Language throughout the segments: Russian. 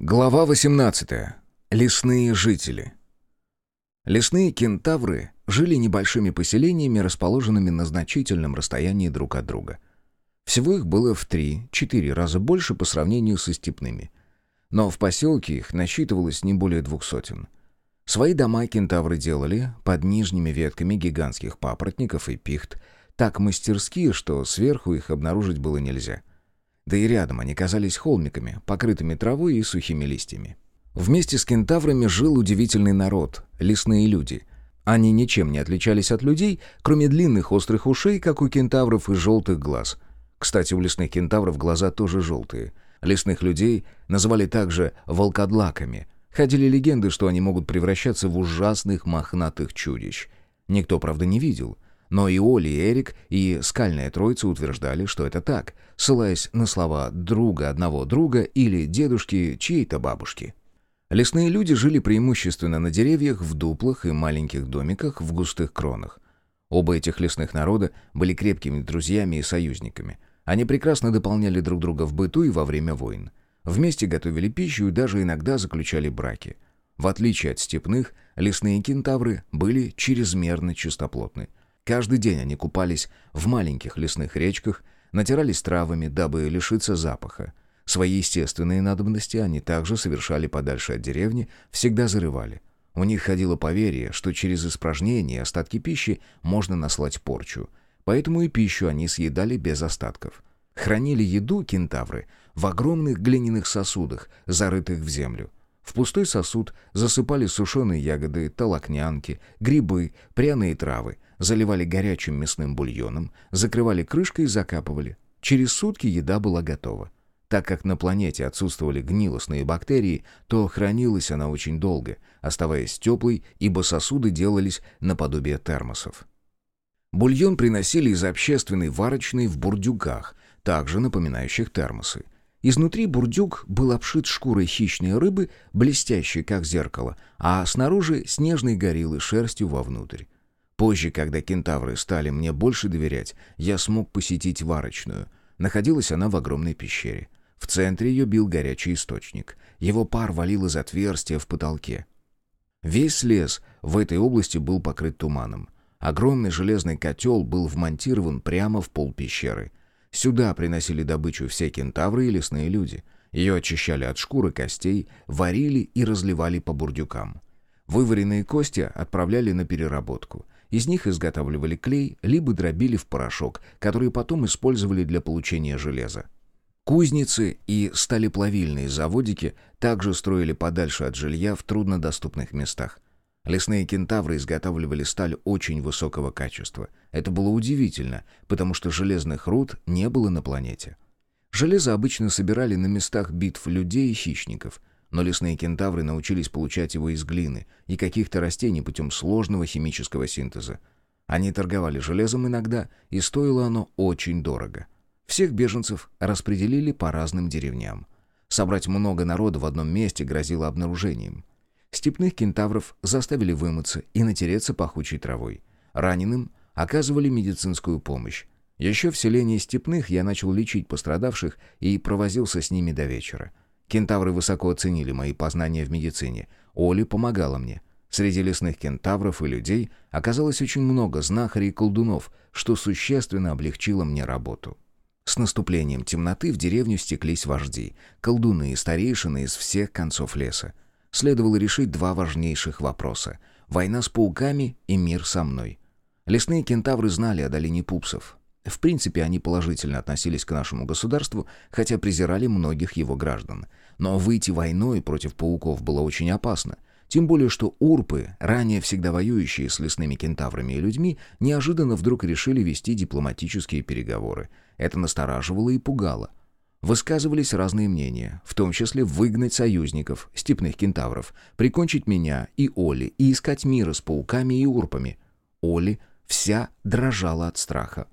Глава 18. Лесные жители. Лесные кентавры жили небольшими поселениями, расположенными на значительном расстоянии друг от друга. Всего их было в 3-4 раза больше по сравнению со степными. Но в поселке их насчитывалось не более двух сотен. Свои дома кентавры делали под нижними ветками гигантских папоротников и пихт, так мастерски, что сверху их обнаружить было нельзя — да и рядом они казались холмиками, покрытыми травой и сухими листьями. Вместе с кентаврами жил удивительный народ — лесные люди. Они ничем не отличались от людей, кроме длинных острых ушей, как у кентавров, и желтых глаз. Кстати, у лесных кентавров глаза тоже желтые. Лесных людей называли также «волкодлаками». Ходили легенды, что они могут превращаться в ужасных мохнатых чудищ. Никто, правда, не видел — но и Оли, и Эрик, и скальная троица утверждали, что это так, ссылаясь на слова друга одного друга или дедушки чьей-то бабушки. Лесные люди жили преимущественно на деревьях, в дуплах и маленьких домиках в густых кронах. Оба этих лесных народа были крепкими друзьями и союзниками. Они прекрасно дополняли друг друга в быту и во время войн. Вместе готовили пищу и даже иногда заключали браки. В отличие от степных, лесные кентавры были чрезмерно чистоплотны. Каждый день они купались в маленьких лесных речках, натирались травами, дабы лишиться запаха. Свои естественные надобности они также совершали подальше от деревни, всегда зарывали. У них ходило поверье, что через испражнение и остатки пищи можно наслать порчу. Поэтому и пищу они съедали без остатков. Хранили еду кентавры в огромных глиняных сосудах, зарытых в землю. В пустой сосуд засыпали сушеные ягоды, толокнянки, грибы, пряные травы, заливали горячим мясным бульоном, закрывали крышкой и закапывали. Через сутки еда была готова. Так как на планете отсутствовали гнилостные бактерии, то хранилась она очень долго, оставаясь теплой, ибо сосуды делались наподобие термосов. Бульон приносили из общественной варочной в бурдюках, также напоминающих термосы. Изнутри бурдюк был обшит шкурой хищной рыбы, блестящей, как зеркало, а снаружи снежной гориллы шерстью вовнутрь. Позже, когда кентавры стали мне больше доверять, я смог посетить варочную. Находилась она в огромной пещере. В центре ее бил горячий источник. Его пар валил из отверстия в потолке. Весь лес в этой области был покрыт туманом. Огромный железный котел был вмонтирован прямо в пол пещеры. Сюда приносили добычу все кентавры и лесные люди. Ее очищали от шкуры костей, варили и разливали по бурдюкам. Вываренные кости отправляли на переработку. Из них изготавливали клей, либо дробили в порошок, который потом использовали для получения железа. Кузницы и сталеплавильные заводики также строили подальше от жилья в труднодоступных местах. Лесные кентавры изготавливали сталь очень высокого качества. Это было удивительно, потому что железных руд не было на планете. Железо обычно собирали на местах битв людей и хищников, но лесные кентавры научились получать его из глины и каких-то растений путем сложного химического синтеза. Они торговали железом иногда, и стоило оно очень дорого. Всех беженцев распределили по разным деревням. Собрать много народа в одном месте грозило обнаружением. Степных кентавров заставили вымыться и натереться пахучей травой. Раненым оказывали медицинскую помощь. Еще в селении Степных я начал лечить пострадавших и провозился с ними до вечера. Кентавры высоко оценили мои познания в медицине. Оли помогала мне. Среди лесных кентавров и людей оказалось очень много знахарей и колдунов, что существенно облегчило мне работу. С наступлением темноты в деревню стеклись вожди, колдуны и старейшины из всех концов леса следовало решить два важнейших вопроса — война с пауками и мир со мной. Лесные кентавры знали о долине пупсов. В принципе, они положительно относились к нашему государству, хотя презирали многих его граждан. Но выйти войной против пауков было очень опасно. Тем более, что урпы, ранее всегда воюющие с лесными кентаврами и людьми, неожиданно вдруг решили вести дипломатические переговоры. Это настораживало и пугало. Высказывались разные мнения, в том числе выгнать союзников, степных кентавров, прикончить меня и Оли и искать мира с пауками и урпами. Оли вся дрожала от страха.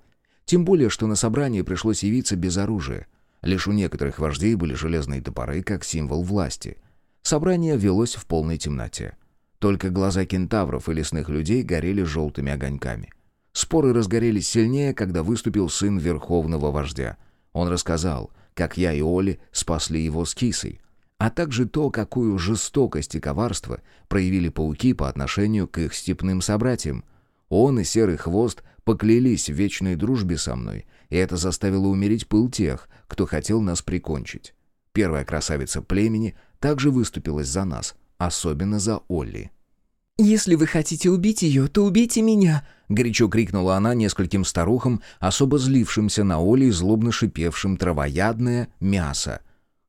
Тем более, что на собрание пришлось явиться без оружия. Лишь у некоторых вождей были железные топоры как символ власти. Собрание велось в полной темноте. Только глаза кентавров и лесных людей горели желтыми огоньками. Споры разгорелись сильнее, когда выступил сын верховного вождя. Он рассказал, как я и Оли спасли его с кисой. а также то, какую жестокость и коварство проявили пауки по отношению к их степным собратьям. Он и Серый Хвост поклялись в вечной дружбе со мной, и это заставило умереть пыл тех, кто хотел нас прикончить. Первая красавица племени также выступилась за нас, особенно за Олли. «Если вы хотите убить ее, то убейте меня!» — горячо крикнула она нескольким старухам, особо злившимся на Оле и злобно шипевшим травоядное мясо.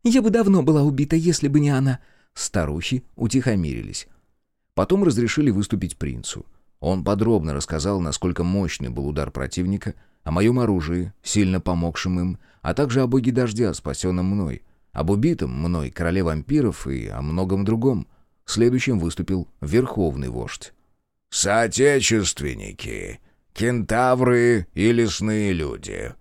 «Я бы давно была убита, если бы не она!» Старухи утихомирились. Потом разрешили выступить принцу. Он подробно рассказал, насколько мощный был удар противника, о моем оружии, сильно помогшем им, а также о боге дождя, спасенном мной, об убитом мной короле вампиров и о многом другом. Следующим выступил верховный вождь. «Соотечественники, кентавры и лесные люди.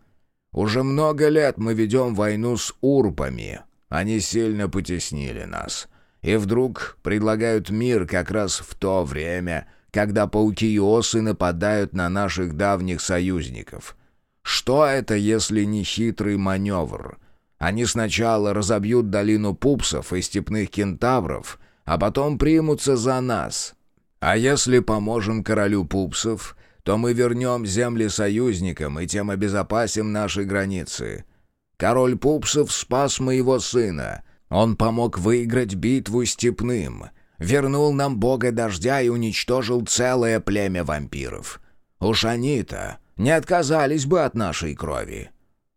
Уже много лет мы ведем войну с урпами. Они сильно потеснили нас. И вдруг предлагают мир как раз в то время, когда пауки и нападают на наших давних союзников. Что это, если не хитрый маневр? Они сначала разобьют долину пупсов и степных кентавров, а потом примутся за нас. А если поможем королю пупсов, то мы вернем земли союзникам и тем обезопасим наши границы. Король пупсов спас моего сына. Он помог выиграть битву степным, вернул нам бога дождя и уничтожил целое племя вампиров. Уж они-то не отказались бы от нашей крови.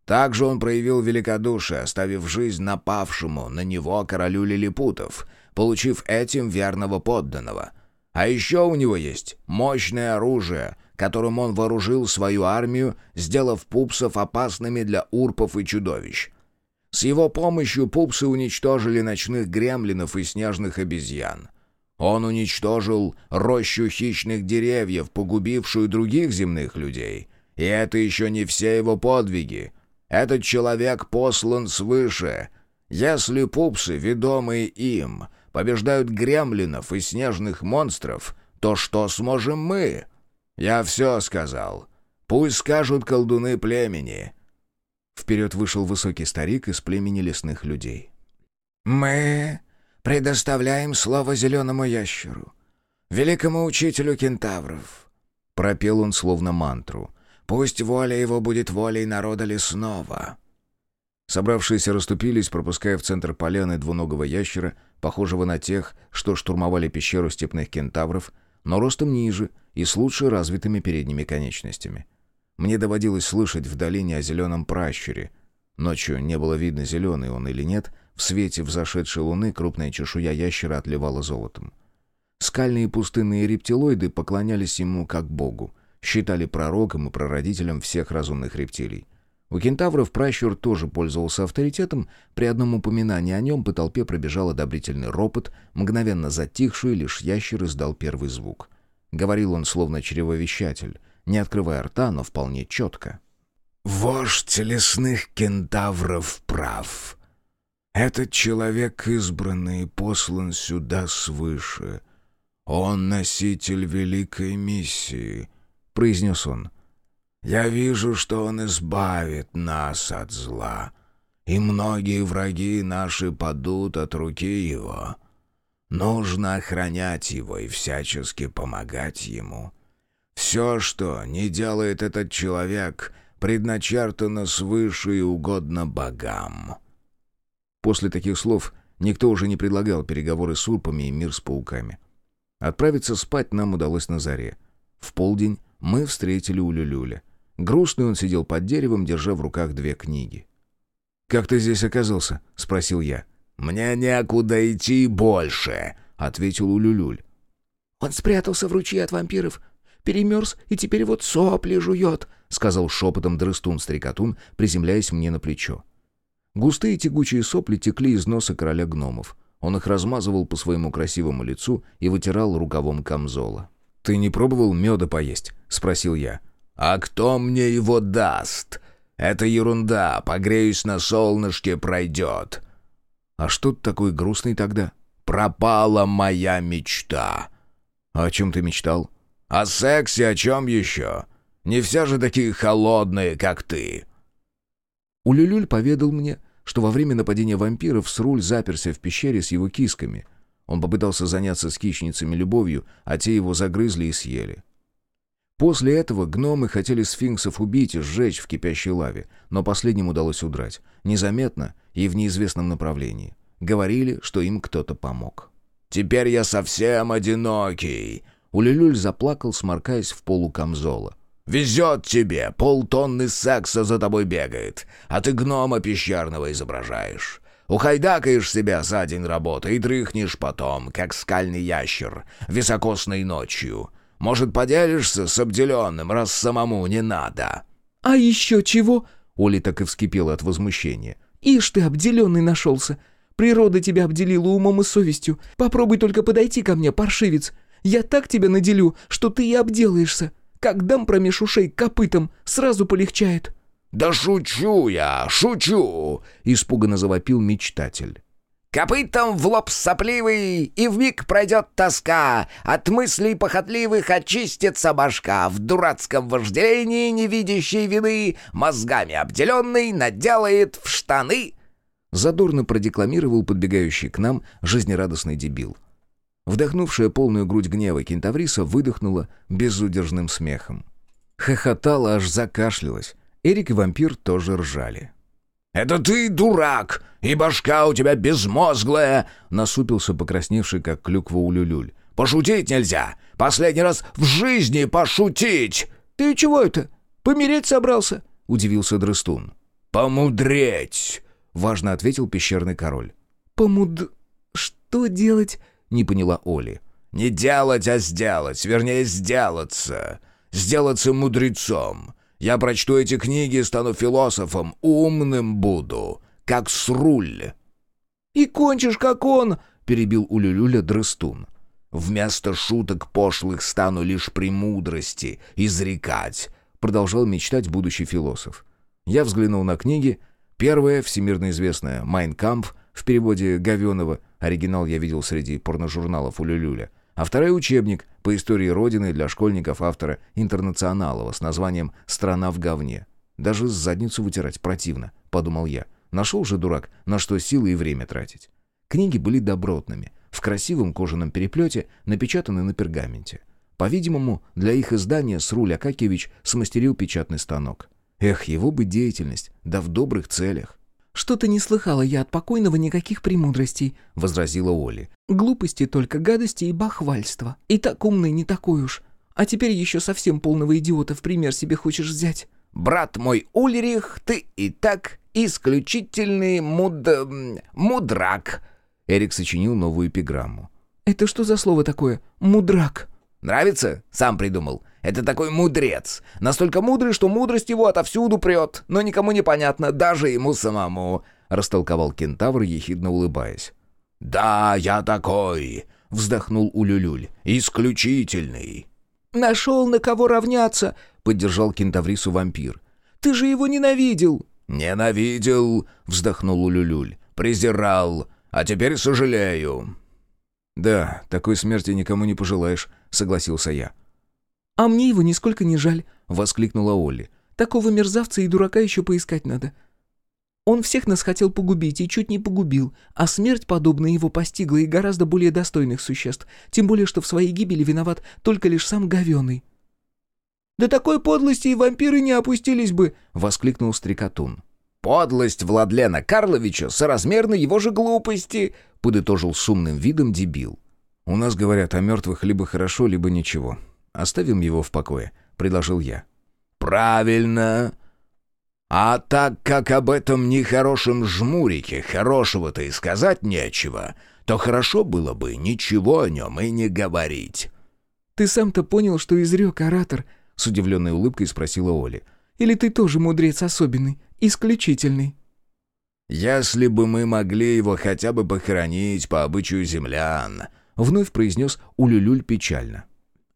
Также он проявил великодушие, оставив жизнь напавшему на него королю лилипутов, получив этим верного подданного. А еще у него есть мощное оружие, которым он вооружил свою армию, сделав пупсов опасными для урпов и чудовищ. С его помощью пупсы уничтожили ночных гремлинов и снежных обезьян. Он уничтожил рощу хищных деревьев, погубившую других земных людей. И это еще не все его подвиги. Этот человек послан свыше. Если пупсы, ведомые им, побеждают гремлинов и снежных монстров, то что сможем мы? Я все сказал. Пусть скажут колдуны племени. Вперед вышел высокий старик из племени лесных людей. «Мы предоставляем слово зеленому ящеру, великому учителю кентавров», — пропел он словно мантру. «Пусть воля его будет волей народа лесного». Собравшиеся расступились, пропуская в центр поляны двуногого ящера, похожего на тех, что штурмовали пещеру степных кентавров, но ростом ниже и с лучше развитыми передними конечностями. Мне доводилось слышать в долине о зеленом пращуре. Ночью не было видно, зеленый он или нет. В свете взошедшей луны крупная чешуя ящера отливала золотом. Скальные пустынные рептилоиды поклонялись ему как богу, считали пророком и прародителем всех разумных рептилий. У кентавров пращур тоже пользовался авторитетом, при одном упоминании о нем по толпе пробежал одобрительный ропот, мгновенно затихший, лишь ящер издал первый звук. Говорил он словно чревовещатель, не открывая рта, но вполне четко. «Вождь лесных кентавров прав. Этот человек избранный послан сюда свыше. Он носитель великой миссии», — произнес он. «Я вижу, что он избавит нас от зла, и многие враги наши падут от руки его. Нужно охранять его и всячески помогать ему». Все, что не делает этот человек, предначертано свыше и угодно богам». После таких слов никто уже не предлагал переговоры с урпами и мир с пауками. Отправиться спать нам удалось на заре. В полдень мы встретили Улюлюля. Грустный он сидел под деревом, держа в руках две книги. «Как ты здесь оказался?» — спросил я. «Мне некуда идти больше», — ответил Улюлюль. «Он спрятался в ручье от вампиров перемерз и теперь вот сопли жует», — сказал шепотом дрыстун-старикатун, приземляясь мне на плечо. Густые тягучие сопли текли из носа короля гномов. Он их размазывал по своему красивому лицу и вытирал рукавом камзола. «Ты не пробовал меда поесть?» — спросил я. «А кто мне его даст? Это ерунда, погреюсь на солнышке, пройдет». «А что ты такой грустный тогда?» «Пропала моя мечта». «А о чем ты мечтал?» О сексе о чем еще? Не все же такие холодные, как ты». Улюлюль поведал мне, что во время нападения вампиров Сруль заперся в пещере с его кисками. Он попытался заняться с хищницами любовью, а те его загрызли и съели. После этого гномы хотели сфинксов убить и сжечь в кипящей лаве, но последним удалось удрать. Незаметно и в неизвестном направлении. Говорили, что им кто-то помог. «Теперь я совсем одинокий!» Улюлюль заплакал, сморкаясь в полу камзола. «Везет тебе! Полтонны секса за тобой бегает, а ты гнома пещерного изображаешь. Ухайдакаешь себя за день работы и дрыхнешь потом, как скальный ящер, високосной ночью. Может, поделишься с обделенным, раз самому не надо?» «А еще чего?» Оля так и вскипела от возмущения. «Ишь ты, обделенный нашелся! Природа тебя обделила умом и совестью. Попробуй только подойти ко мне, паршивец. Я так тебя наделю, что ты и обделаешься. Как дам промеж ушей копытом, сразу полегчает». «Да шучу я, шучу!» — испуганно завопил мечтатель. Копытом в лоб сопливый, и вмиг пройдет тоска. От мыслей похотливых очистится башка. В дурацком вожделении, не видящей вины, мозгами обделенный наделает в штаны. Задорно продекламировал подбегающий к нам жизнерадостный дебил. Вдохнувшая полную грудь гнева кентавриса выдохнула безудержным смехом. Хохотала, аж закашлялась. Эрик и вампир тоже ржали. «Это ты, дурак, и башка у тебя безмозглая!» Насупился покрасневший, как клюква у люлюль. «Пошутить нельзя! Последний раз в жизни пошутить!» «Ты чего это? Помереть собрался?» — удивился Дрыстун. «Помудреть!» — важно ответил пещерный король. «Помуд... что делать?» — не поняла Оли. «Не делать, а сделать, вернее, сделаться. Сделаться мудрецом. Я прочту эти книги и стану философом, умным буду, как Сруль». «И кончишь, как он!» — перебил Улюлюля Дрыстун. «Вместо шуток пошлых стану лишь премудрости изрекать», — продолжал мечтать будущий философ. Я взглянул на книги. Первая, всемирно известная «Майн Кампф» в переводе Говенова, оригинал я видел среди порножурналов Улюлюля, а вторая учебник по истории Родины для школьников автора «Интернационалова» с названием «Страна в говне». Даже задницу вытирать противно, подумал я. Нашел же дурак, на что силы и время тратить. Книги были добротными, в красивом кожаном переплете, напечатаны на пергаменте. По-видимому, для их издания Сруль Акакевич смастерил печатный станок. Эх, его бы деятельность, да в добрых целях. «Что-то не слыхала я от покойного никаких премудростей», — возразила Оли. «Глупости только, гадости и бахвальство. И так умный не такой уж. А теперь еще совсем полного идиота в пример себе хочешь взять». «Брат мой Ульрих, ты и так исключительный муд... мудрак». Эрик сочинил новую эпиграмму. «Это что за слово такое? Мудрак?» «Нравится? Сам придумал. Это такой мудрец. Настолько мудрый, что мудрость его отовсюду прет. Но никому не понятно, даже ему самому», — растолковал кентавр, ехидно улыбаясь. «Да, я такой», — вздохнул Улюлюль. «Исключительный». «Нашел на кого равняться», — поддержал кентаврису вампир. «Ты же его ненавидел». «Ненавидел», — вздохнул Улюлюль. «Презирал, а теперь сожалею». «Да, такой смерти никому не пожелаешь», — согласился я. «А мне его нисколько не жаль», — воскликнула Олли. «Такого мерзавца и дурака еще поискать надо. Он всех нас хотел погубить и чуть не погубил, а смерть подобная его постигла и гораздо более достойных существ, тем более что в своей гибели виноват только лишь сам говеный». «Да такой подлости и вампиры не опустились бы!» — воскликнул Стрекотун. «Подлость Владлена Карловича соразмерна его же глупости!» — подытожил с умным видом дебил. «У нас говорят о мертвых либо хорошо, либо ничего. Оставим его в покое», — предложил я. «Правильно. А так как об этом нехорошем жмурике хорошего-то и сказать нечего, то хорошо было бы ничего о нем и не говорить». «Ты сам-то понял, что изрек оратор?» — с удивленной улыбкой спросила Оля. «Или ты тоже мудрец особенный, исключительный?» «Если бы мы могли его хотя бы похоронить по обычаю землян», — вновь произнес Улюлюль печально.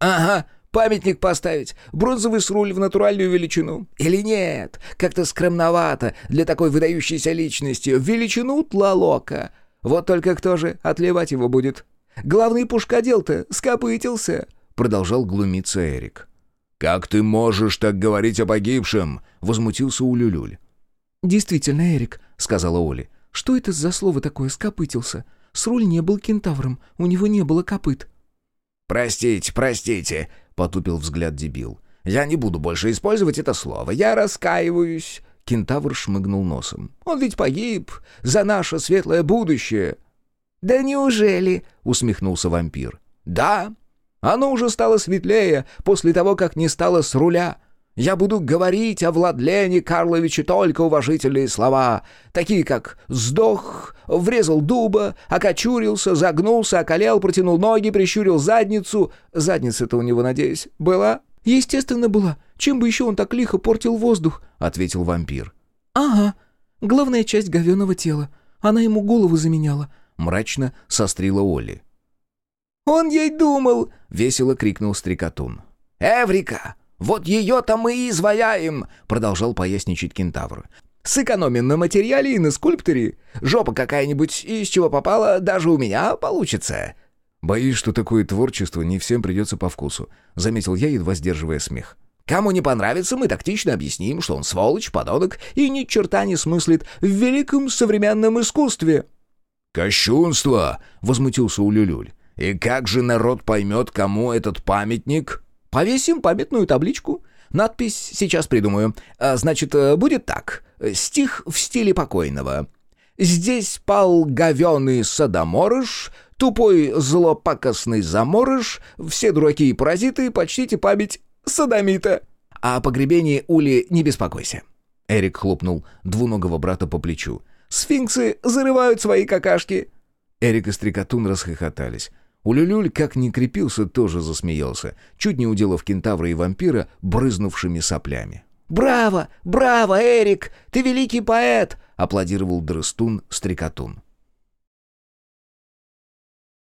«Ага, памятник поставить, бронзовый сруль в натуральную величину. Или нет, как-то скромновато для такой выдающейся личности. В величину тлалока. Вот только кто же отливать его будет? Главный пушкодел-то скопытился», — продолжал глумиться Эрик. «Как ты можешь так говорить о погибшем?» — возмутился Улюлюль. «Действительно, Эрик», — сказала Оля. «Что это за слово такое «скопытился»? Сруль не был кентавром, у него не было копыт». «Простите, простите», — потупил взгляд дебил. «Я не буду больше использовать это слово. Я раскаиваюсь». Кентавр шмыгнул носом. «Он ведь погиб за наше светлое будущее». «Да неужели?» — усмехнулся вампир. «Да. Оно уже стало светлее после того, как не стало с руля. Я буду говорить о Владлене Карловиче только уважительные слова, такие как «сдох», «врезал дуба», «окочурился», «загнулся», «околел», «протянул ноги», «прищурил задницу». Задница-то у него, надеюсь, была?» «Естественно, была. Чем бы еще он так лихо портил воздух?» — ответил вампир. «Ага. Главная часть говеного тела. Она ему голову заменяла», — мрачно сострила Олли. «Он ей думал!» — весело крикнул стрекотун. «Эврика! Вот ее-то мы и изваяем!» — продолжал поясничать кентавр. «Сэкономим на материале и на скульпторе. Жопа какая-нибудь, из чего попала, даже у меня получится». «Боюсь, что такое творчество не всем придется по вкусу», — заметил я, едва сдерживая смех. «Кому не понравится, мы тактично объясним, что он сволочь, подонок и ни черта не смыслит в великом современном искусстве». «Кощунство!» — возмутился Улюлюль. «И как же народ поймет, кому этот памятник?» «Повесим памятную табличку. Надпись сейчас придумаю. А, значит, э, будет так. Стих в стиле покойного. Здесь пал говеный садоморыш, тупой злопакостный заморыш, все дураки и паразиты, почтите память садомита. О погребении Ули не беспокойся». Эрик хлопнул двуногого брата по плечу. «Сфинксы зарывают свои какашки». Эрик и Стрекотун расхохотались. Улюлюль, как ни крепился, тоже засмеялся, чуть не уделав кентавра и вампира брызнувшими соплями. «Браво! Браво, Эрик! Ты великий поэт!» — аплодировал Дрыстун Стрекотун.